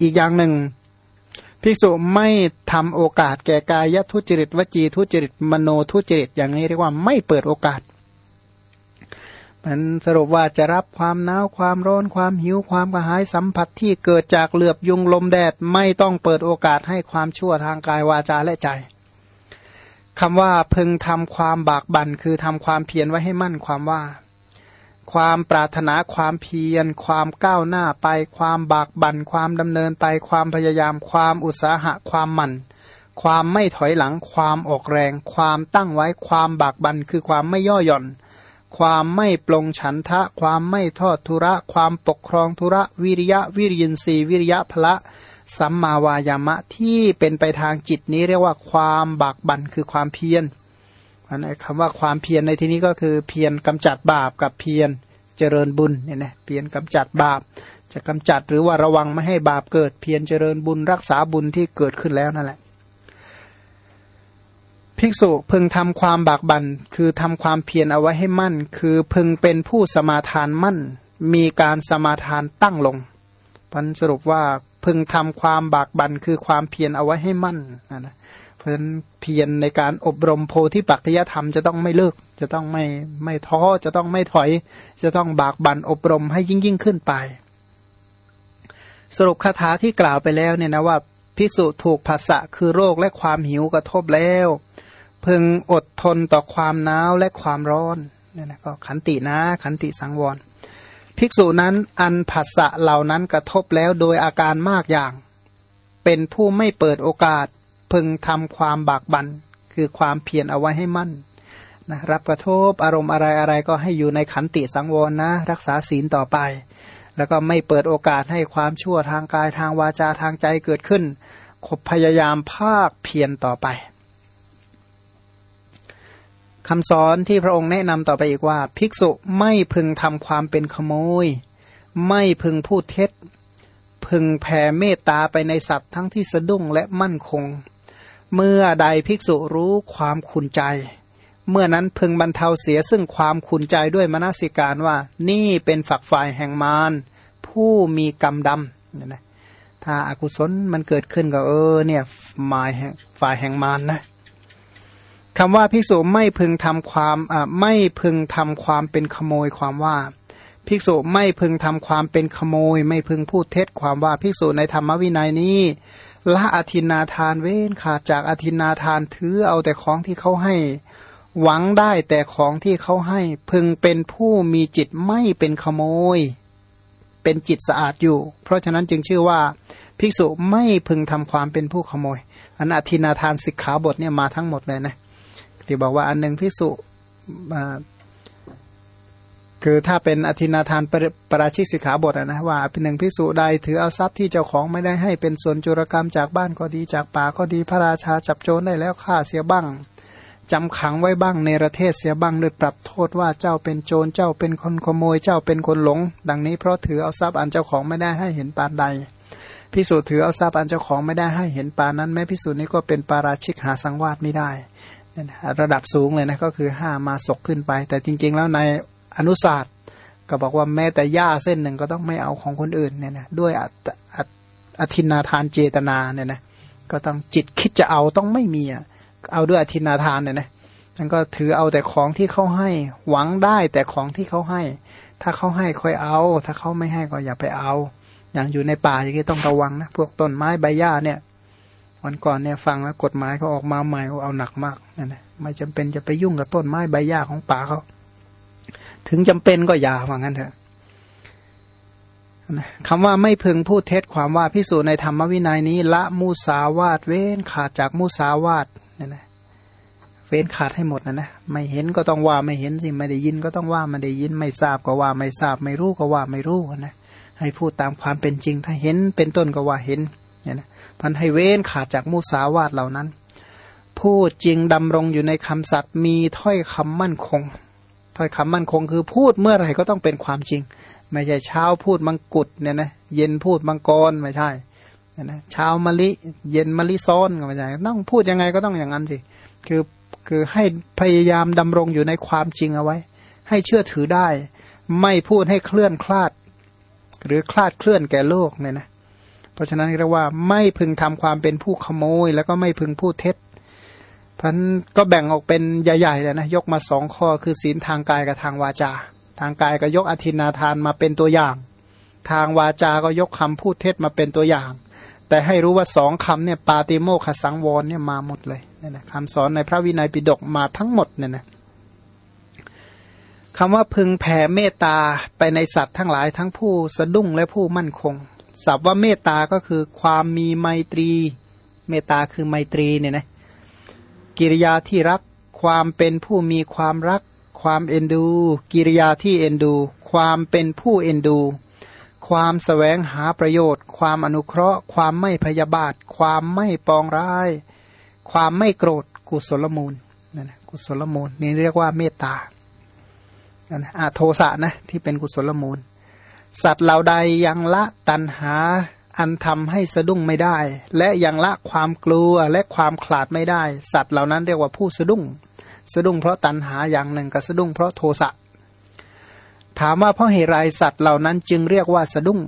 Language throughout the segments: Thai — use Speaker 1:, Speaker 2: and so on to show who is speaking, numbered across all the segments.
Speaker 1: อีกอย่างหนึ่ง ภิกษุไม่ทำโอกาสแก่กายทุจริตวจีทุจริตมโนทุจริตอย่างนี้เรียกว่าไม่เปิดโอกาสมันสรุปว่าจะรับความหนาวความร้อนความหิวความกระหายสัมผัสที่เกิดจากเหลือบยุงลมแดดไม่ต้องเปิดโอกาสให้ความชั่วทางกายวาจาและใจคำว่าพึงทำความบากบั่นคือทำความเพียรไว้ให้มั่นความว่า ความปรารถนาความเพียร ความก้าวหน้าไป ความบากบั่นความดำเนินไป ความพยายาม ความอุตสาหะ ความหมั่น ความไม่ถอยหลัง ความออกแรง ความตั้งไว้ ความบากบั่นคือความไม่ย่อหย่อน ความไม่ปลงฉันทะ ความไม่ทอดทุระ ความปกครองทุระวิริยะวิริยินทรีวิริยะพละสัมมาวายามะที่เป็นไปทางจิตนี้เรียกว่าความบากบั่นคือความเพียร อันนี้คำว่าความเพียรในที่นี้ก็คือเพียรกำจัดบาปกับเพียรเจริญบุญเนี่ยนะเพียรกำจัดบาป จะกำจัดหรือว่าระวังไม่ให้บาปเกิดเพียรเจริญบุญรักษาบุญที่เกิดขึ้นแล้วนั่นแหละภิกษุพึงทำความบากบัน่นคือทำความเพียรเอาไว้ให้มั่น คือพึงเป็นผู้สมาทานมั่น มีการสมาทานตั้งลงพันสรุปว่าพึงทำความบากบัน่นคือความเพียรเอาไว้ให้มั่นนะ เพราะฉะนั้นเพียรในการอบรมโพธิปัจจยธรรมจะต้องไม่เลิก จะต้องไม่ไม่ท้อจะต้องไม่ถอย จะต้องบากบั่นอบรมให้ยิ่งยิ่งขึ้นไป สรุปคาถาที่กล่าวไปแล้วเนี่ยนะว่าภิกษุถูกภาษะคือโรคและความหิวกระทบแล้ว พึงอดทนต่อความหนาวและความร้อนนี่นะก็ขันตินะขันติสังวร ภิกษุนั้นอันผัสสะเหล่านั้นกระทบแล้วโดยอาการมากอย่าง เป็นผู้ไม่เปิดโอกาส พึงทำความบากบันคือความเพียรเอาไว้ให้มั่นนะรับกระทบอารมณ์อะไรอะไรก็ให้อยู่ในขันติสังวรนะ รักษาศีลต่อไป แล้วก็ไม่เปิดโอกาสให้ความชั่วทางกายทางวาจาทางใจเกิดขึ้นขบพยายามภาคเพียรต่อไปคำสอนที่พระองค์แนะนำต่อไปอีกว่า ภิกษุไม่พึงทำความเป็นขโมย ไม่พึงพูดเท็จ พึงแผ่เมตตาไปในสัตว์ทั้งที่สะดุ้งและมั่นคง เมื่อใดภิกษุรู้ความขุนใจ เมื่อนั้นพึงบรรเทาเสียซึ่งความขุนใจด้วยมนสิการว่า นี่เป็นฝักฝ่ายแห่งมารผู้มีกรรมดำเนี่ยนะถ้าอากุศลมันเกิดขึ้นก็เออเนี่ยหมายฝ่ายแห่งมารนนะคำว่าภิกษุไม่พึงทำความอ่าไม่พึงทำความเป็นขโมยความว่า ภิกษุไม่พึงทำความเป็นขโมย ไม่พึงพูดเท็จความว่าภิกษุในธรรมวินัยนี้ ละอธินาทานเว้นขาดจากอธินาทานถือเอาแต่ของที่เขาให้ หวังได้แต่ของที่เขาให้ พึงเป็นผู้มีจิตไม่เป็นขโมย เป็นจิตสะอาดอยู่ เพราะฉะนั้นจึงชื่อว่าภิกษุไม่พึงทำความเป็นผู้ขโมย อันอธินาทานสิกขาบทเนี่ยมาทั้งหมดเลยนะที่บอกว่าอันหนึ่งพิสุ คือถ้าเป็นอธินาทานปราชิกสิกขาบทนะว่าเป็นหนึ่งพิสุใดถือเอาทรัพย์ที่เจ้าของไม่ได้ให้เป็นส่วนจุรกรรมจากบ้านก็ดีจากป่าก็ดีพระราชาจับโจรได้แล้วฆ่าเสียบ้างจำขังไว้บ้างในประเทศเสียบ้างโดยปรับโทษว่าเจ้าเป็นโจรเจ้าเป็นคนขโมยเจ้าเป็นคนหลง ดังนี้เพราะถือเอาทรัพย์อันเจ้าของไม่ได้ให้เห็นปานใดพิสูจถือเอาทรัพย์อันเจ้าของไม่ได้ให้เห็นปานนั้นแม้พิสูจนี้ก็เป็นปาราชิกหาสังวาสไม่ได้ระดับสูงเลยนะก็คือห้ามาศกขึ้นไป แต่จริง ๆ แล้วใน อนุศาสตร์ก็บอกว่าแม้แต่หญ้าเส้นหนึ่งก็ต้องไม่เอาของคนอื่นเนี่ยนะด้วยอธินาทานเจตนาเนี่ยนะก็ต้องจิตคิดจะเอาต้องไม่มีเอาด้วยอธินาทานเนี่ยนะนั่นก็ถือเอาแต่ของที่เขาให้ หวังได้แต่ของที่เขาให้ ถ้าเขาให้ค่อยเอา ถ้าเขาไม่ให้ก็อย่าไปเอา อย่างอยู่ในป่าอย่างนี้ต้องระวังนะพวกต้นไม้ใบหญ้าเนี่ยวันก่อนเนี่ยฟังแล้วกฎหมายเขาออกมาใหม่เอาหนักมากนั่นแหละไม่จำเป็นจะไปยุ่งกับต้นไม้ใบหญ้าของป่าเขา ถึงจำเป็นก็อย่าว่างั้นเถอะคำว่าไม่พึงพูดเท็จความว่าพิสูจน์ในธรรมวินัยนี้ ละมูสาวาตเว้นขาดจากมูสาวาตนี่นะเว้นขาดให้หมดนะนะไม่เห็นก็ต้องว่าไม่เห็นสิไม่ได้ยินก็ต้องว่าไม่ได้ยินไม่ทราบก็ว่าไม่ทราบ ไม่รู้ก็ว่าไม่รู้นะให้พูดตามความเป็นจริง ถ้าเห็นเป็นต้นก็ว่าเห็นเนี่ยนะพันให้เว้นขาดจากมุสาวาทเหล่านั้น พูดจริงดำรงอยู่ในคำสัตย์มีถ้อยคำมั่นคง ถ้อยคำมั่นคงคือพูดเมื่อไหร่ก็ต้องเป็นความจริง ไม่ใช่เช้าพูดมังกุฎเนี่ยนะเย็นพูดมังกรไม่ใช่นะเช้ามะลิเย็นมะลิซ้อนก็ไม่ใช่ต้องพูดยังไงก็ต้องอย่างนั้นสิคือคือให้พยายามดำรงอยู่ในความจริงเอาไว้ ให้เชื่อถือได้ ไม่พูดให้เคลื่อนคลาด หรือคลาดเคลื่อนแก่โลกเนี่ยนะ เพราะฉะนั้นเรียกว่าไม่พึงทำความเป็นผู้ขโมย แล้วก็ไม่พึงพูดเท็จ พันก็แบ่งออกเป็นใหญ่ๆเลยนะยกมาสองข้อคือศีลทางกายกับทางวาจา ทางกายก็ยกอธินาทานมาเป็นตัวอย่าง ทางวาจาก็ยกคำพูดเท็จมาเป็นตัวอย่าง แต่ให้รู้ว่าสองคำเนี่ยปาติโมขสังวรเนี่ยมาหมดเลยเนี่ยนะคำสอนในพระวินัยปิฎกมาทั้งหมดเนี่ยนะคำว่าพึงแผ่เมตตาไปในสัตว์ทั้งหลายทั้งผู้สะดุ้งและผู้มั่นคงศัพท์ว่าเมตตาก็คือความมีไมตรี เมตตาคือไมตรีเนี่ยนะ กิริยาที่รัก ความเป็นผู้มีความรัก ความเอ็นดู กิริยาที่เอ็นดู ความเป็นผู้เอ็นดู ความสแสวงหาประโยชน์ ความอนุเคราะห์ ความไม่พยาบาท ความไม่ปองร้าย ความไม่โกรธกุศลมูลนั่นนะกุศลมูลนี่เรียกว่าเมตตานั่นนะโทสะนะที่เป็นกุศลมูล สัตว์เหล่าใดยังละตันหา อันทำให้สะดุ้งไม่ได้ และยังละความกลัวและความขลาดไม่ได้ สัตว์เหล่านั้นเรียกว่าผู้สะดุ้ง สะดุ้งเพราะตันหาอย่างหนึ่งกับสะดุ้งเพราะโทสะถามว่าเพราะเหตุไรสัตว์เหล่านั้นจึงเรียกว่าสะดุ้ง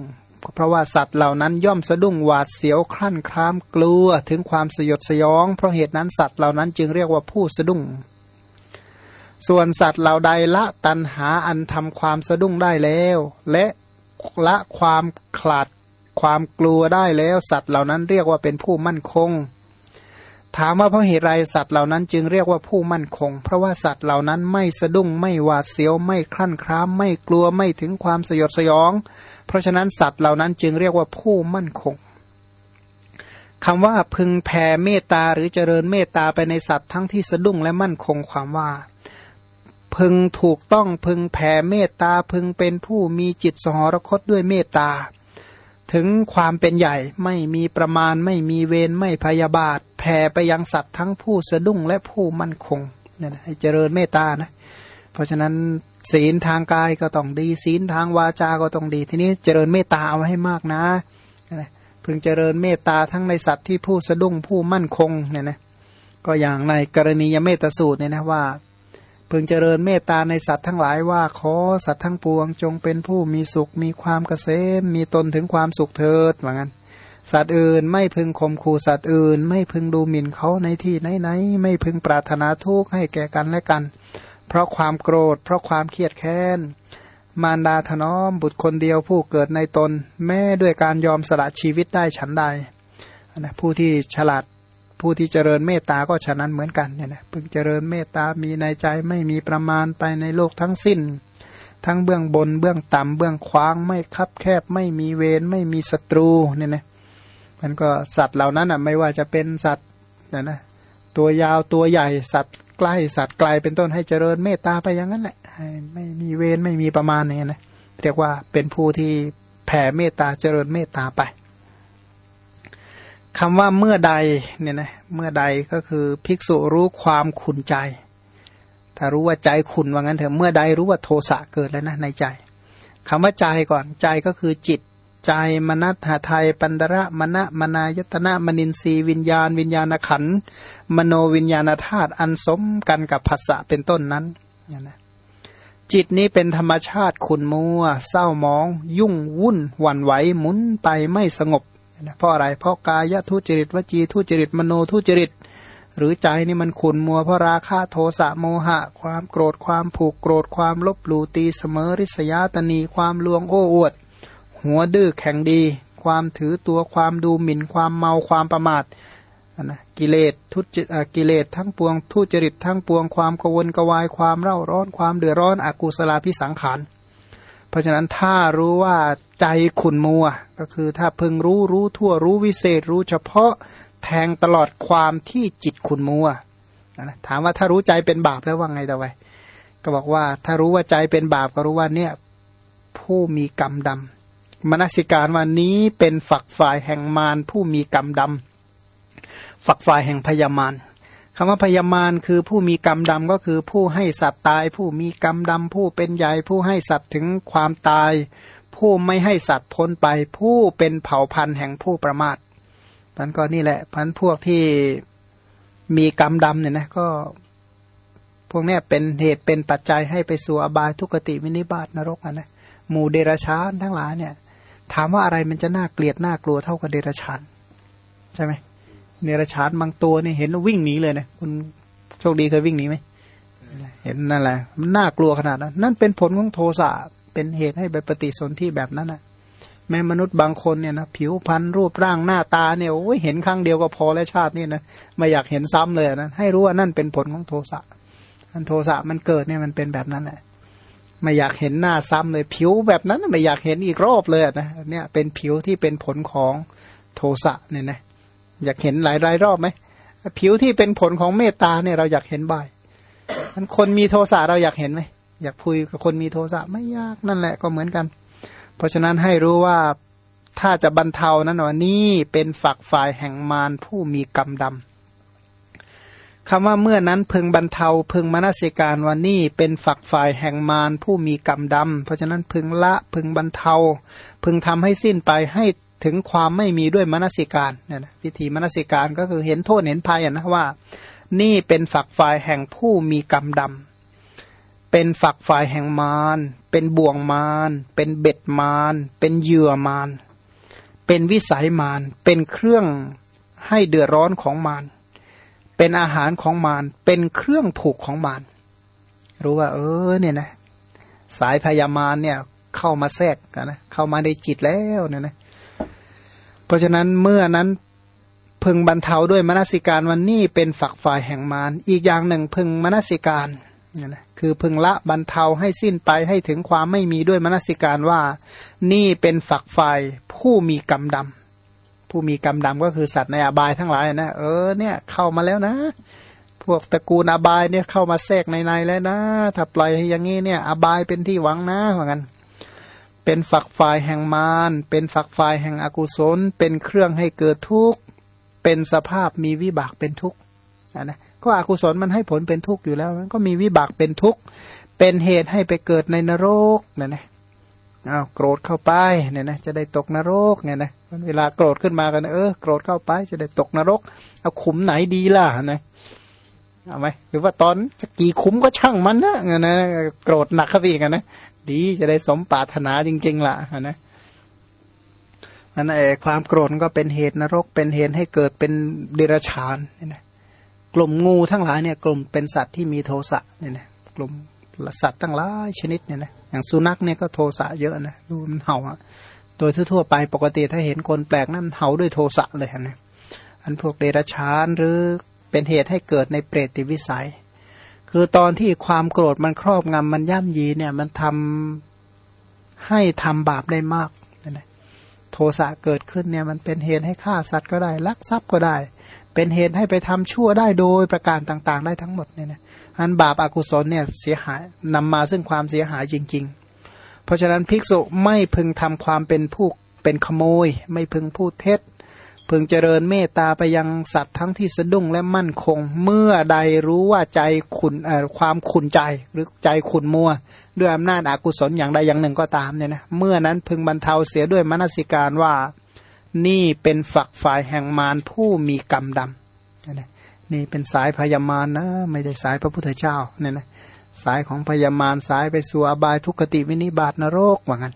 Speaker 1: เพราะว่าสัตว์เหล่านั้นย่อมสะดุ้งหวาดเสียวคลั่นคลามกลัวถึงความสยดสยอง เพราะเหตุนั้นสัตว์เหล่านั้นจึงเรียกว่าผู้สะดุ้ง ส่วนสัตว์เหล่าใดละตันหาอันทำความสะดุ้งได้แล้ว และละความขลาด ความกลัวได้แล้วสัตว์เหล่านั้นเรียกว่าเป็นผู้มั่นคง ถามว่าเพราะเหตุไรสัตว์เหล่านั้นจึงเรียกว่าผู้มั่นคง เพราะว่าสัตว์เหล่านั้นไม่สะดุ้งไม่หวาดเสียวไม่คลั่นคล้ามไม่กลัวไม่ถึงความสยดสยอง เพราะฉะนั้นสัตว์เหล่านั้นจึงเรียกว่าผู้มั่นคงคำว่าพึงแผ่เมตตาหรือเจริญเมตตาไปในสัตว์ทั้งที่สะดุ้งและมั่นคงความว่า พึงถูกต้องพึงแผ่เมตตาพึงเป็นผู้มีจิตสหรคตด้วยเมตตา ถึงความเป็นใหญ่ไม่มีประมาณไม่มีเวรไม่พยาบาทแผ่ไปยังสัตว์ทั้งผู้สะดุ้งและผู้มั่นคงเนี่ยให้เจริญเมตตานะ เพราะฉะนั้นศีลทางกายก็ต้องดี ศีลทางวาจาก็ต้องดี ทีนี้เจริญเมตตาเอาให้มากนะพึงเจริญเมตตาทั้งในสัตว์ที่ผู้สะดุ้งผู้มั่นคงเนี่ยนะก็อย่างในกรณียเมตสูตรเนี่ยนะว่า พึงเจริญเมตตาในสัตว์ทั้งหลายว่าขอสัตว์ทั้งปวงจงเป็นผู้มีสุข มีความเกษมมีตนถึงความสุขเถิดว่างั้น สัตว์อื่นไม่พึงข่มขู่สัตว์อื่น ไม่พึงดูหมิ่นเขาในที่ไหนๆไม่พึงปรารถนาทุกข์ให้แก่กันและกัน เพราะความโกรธ เพราะความเครียดแค้นมารดาถนอมบุตรคนเดียวผู้เกิดในตน แม้ด้วยการยอมสละชีวิตได้ฉันใดนะผู้ที่ฉลาด ผู้ที่เจริญเมตตาก็ฉะนั้นเหมือนกันเนี่ยนะพึงเจริญเมตตามีในใจไม่มีประมาณไปในโลกทั้งสิ้น ทั้งเบื้องบนเบื้องต่ำเบื้องขวางไม่คับแคบไม่มีเวรไม่มีศัตรูเนี่ยนะมันก็สัตว์เหล่านั้นอะไม่ว่าจะเป็นสัตว์นะนะตัวยาวตัวใหญ่สัตว์ใกล้สัตว์ไกลเป็นต้นให้เจริญเมตตาไปอย่างนั้นแหละไม่มีเวรไม่มีประมาณอย่างนี้นะเรียกว่าเป็นผู้ที่แผ่เมตตาเจริญเมตตาไป คำว่าเมื่อใดเนี่ยนะเมื่อใดก็คือภิกษุรู้ความขุนใจ ถ้ารู้ว่าใจขุนว่างั้นเถอะเมื่อใดรู้ว่าโทสะเกิดแล้วนะในใจคำว่าใจก่อนใจก็คือจิต ใจมนัตหาไทยปันดระมณะมนายตนะมนินทรีวิญญาณ วิญญาณขันมโนวิญญาณธาตุอันสมกันกับภาษะเป็นต้นนั้นนะจิตนี้เป็นธรรมชาติขุนมัว เศร้ามอง ยุ่งวุ่นหวั่นไหวหมุนไปไม่สงบ นะเพราะอะไร เพราะกายทุจริตวจีทุจริตมโนทุจริต หรือใจนี่มันขุนมัวเพราะราคะโทสะโมหะ ความโกรธความผูกโกรธความลบหลู่ตีเสมอริษยาตนีความลวงโอ้อวด หัวดื้อแข็งดี ความถือตัวความดูหมิ่นความเมาความประมาทนะกิเลสทุจกิเลสทั้งปวง ทุจริตทั้งปวงความกวนกวายความเร่าร้อนความเดือดร้อนอกุศลาพิสังขาร เพราะฉะนั้นถ้ารู้ว่า ใจขุนมัว ก็คือถ้าพึงรู้รู้ทั่วรู้วิเศษรู้เฉพาะแทงตลอดความที่จิตขุนมัวนะถามว่าถ้ารู้ใจเป็นบาปแล้วว่าไงต่อไปก็บอกว่าถ้ารู้ว่าใจเป็นบาปก็รู้ว่าเนี่ยผู้มีกรรมดำมนสิการวันนี้เป็นฝักฝ่ายแห่งมารผู้มีกรรมดำฝักฝ่ายแห่งพยามารคำว่าพยามารคือผู้มีกรรมดำก็คือผู้ให้สัตว์ตาย ผู้มีกรรมดำผู้เป็นใหญ่ผู้ให้สัตว์ถึงความตาย ผู้ไม่ให้สัตว์พ้นไป ผู้เป็นเผ่าพันธุ์แห่งผู้ประมาทนั้นก็นี่แหละพันพวกที่มีกรรมดำเนี่ยนะก็ พวกนี้เป็นเหตุเป็นปัจจัยให้ไปสู่อบายทุกติวินิบาตนรกอะนะหมู่เดรชานทั้งหลายเนี่ย ถามว่าอะไรมันจะน่าเกลียดน่ากลัวเท่ากับเดรัจฉานใช่ไหมเดรัจฉานบางตัวเนี่ยเห็นแล้ววิ่งหนีเลยนะคุณโชคดีเคยวิ่งหนีไหมเห็นนั่นแหละมันน่ากลัวขนาดนั้นนั่นเป็นผลของโทสะ เป็นเหตุให้ไปปฏิสนธิแบบนั้นนะแม้มนุษย์บางคนเนี่ยนะผิวพรรณรูปร่างหน้าตาเนี่ยโอ้ยเห็นครั้งเดียวก็พอแล้วชาตินี่นะไม่อยากเห็นซ้ำเลยนะให้รู้ว่านั่นเป็นผลของโทสะอันโทสะมันเกิดเนี่ยมันเป็นแบบนั้นแหละไม่อยากเห็นหน้าซ้ำเลยผิวแบบนั้นไม่อยากเห็นอีกรอบเลยนะเนี่ยเป็นผิวที่เป็นผลของโทสะเนี่ยนะอยากเห็นหลายรายรอบไหมผิวที่เป็นผลของเมตตาเนี่ยเราอยากเห็นบ่อยมันคนมีโทสะเราอยากเห็นไหม อยากคุยกับคนมีโทสะไม่ยากนั่นแหละก็เหมือนกัน เพราะฉะนั้นให้รู้ว่าถ้าจะบรรเทานั้นว่านี่เป็นฝักฝ่ายแห่งมารผู้มีกรรมดำคำว่าเมื่อนั้นพึงบรรเทาพึงมนสิการว่านี่เป็นฝักฝ่ายแห่งมารผู้มีกรรมดำเพราะฉะนั้นพึงละพึงบรรเทา พึงทำให้สิ้นไปให้ถึงความไม่มีด้วยมนสิการเนี่ยนะวิธีมนสิการก็คือเห็นโทษเห็นภัยนะว่า นี่เป็นฝักฝ่ายแห่งผู้มีกรรมดำ เป็นฝักฝ่ายแห่งมาร เป็นบ่วงมาร เป็นเบ็ดมาร เป็นเหยื่อมาร เป็นวิสัยมาร เป็นเครื่องให้เดือดร้อนของมาร เป็นอาหารของมาร เป็นเครื่องผูกของมาร รู้ว่า เออเนี่ยนะ สายพยามารเนี่ยเข้ามาแทรกกันนะ เข้ามาในจิตแล้วเนี่ยนะ เพราะฉะนั้นเมื่อนั้นพึงบรรเทาด้วยมนสิการวันนี้เป็นฝักฝ่ายแห่งมาร อีกอย่างหนึ่งพึงมนสิการ นี่ยนะคือพึงละบรรเทาให้สิ้นไปให้ถึงความไม่มีด้วยมนสิการว่า นี่เป็นฝักฝ่ายผู้มีกรรมดำผู้มีกรรมดำก็คือสัตว์ในอบายทั้งหลายนะเออเนี่ยเข้ามาแล้วนะ พวกตระกูลอบายเนี่ยเข้ามาแทรกในในแล้วนะ ถ้าปล่อยอย่างนี้เนี่ย อบายเป็นที่หวังนะเหมือนกันเป็นฝักฝ่ายแห่งมารเป็นฝักฝ่ายแห่งอกุศล เป็นเครื่องให้เกิดทุกข์เป็นสภาพมีวิบากเป็นทุกข์นะ ก็อกุศลมันให้ผลเป็นทุกข์อยู่แล้วมันก็มีวิบากเป็นทุกข์เป็นเหตุให้ไปเกิดในนรกเนั่นนะอ้าวโกรธเข้าไปเนี่ยนะจะได้ตกนรกเนี่ยนะเวลาโกรธขึ้นมากันเออโกรธเข้าไปจะได้ตกนรก เอาขุมไหนดีล่ะนะเอาไหมหรือว่าตอนจะกี่ขุมก็ช่างมันนะเนี่ยนะโกรธหนักเข้าไปอีกนะดีจะได้สมปรารถนาจริง ๆล่ะนะมันไอ้ความโกรธก็เป็นเหตุนรก เป็นเหตุให้เกิดเป็นเดรัจฉานเนี่ยนะ กลุ่มงูทั้งหลายเนี่ยกลุ่มเป็นสัตว์ที่มีโทสะเนี่ยนะกลุ่มสัตว์ทั้งหลายชนิดเนี่ยนะอย่างสุนัขเนี่ยก็โทสะเยอะนะดูมันเห่าอะโดยทั่วไปปกติถ้าเห็นคนแปลกนั่นเห่าด้วยโทสะเลยนะอันพวกเดรัจฉานหรือเป็นเหตุให้เกิดในเปรติวิสัย คือตอนที่ความโกรธมันครอบงำมันย่ำยีเนี่ยมันทำให้ทำบาปได้มากนะโทสะเกิดขึ้นเนี่ยมันเป็นเหตุให้ฆ่าสัตว์ก็ได้ลักทรัพย์ก็ได้ เป็นเหตุให้ไปทำชั่วได้โดยประการต่างๆ ได้ทั้งหมดเนี่ยนะอันบาปอากุศลเนี่ยเสียหายนำมาซึ่งความเสียหายจริง ๆ เพราะฉะนั้นภิกษุไม่พึงทำความเป็นผู้เป็นขโมย ไม่พึงพูดเท็จ พึงเจริญเมตตาไปยังสัตว์ทั้งที่สะดุ้งและมั่นคง เมื่อใดรู้ว่าใจขุนความขุนใจหรือใจขุนมัว ด้วยอำนาจอากุศลอย่างใดอย่างหนึ่งก็ตามเนี่ยนะเมื่อนั้นพึงบรรเทาเสียด้วยมนสิการว่า นี่เป็นฝักฝ่ายแห่งมารผู้มีกรรมดำนี่เป็นสายพยามารนะ ไม่ได้สายพระพุทธเจ้าเนี่ยนะสายของพยามารสายไปสู่อบายทุกขติวินิบาตนรกว่างั้น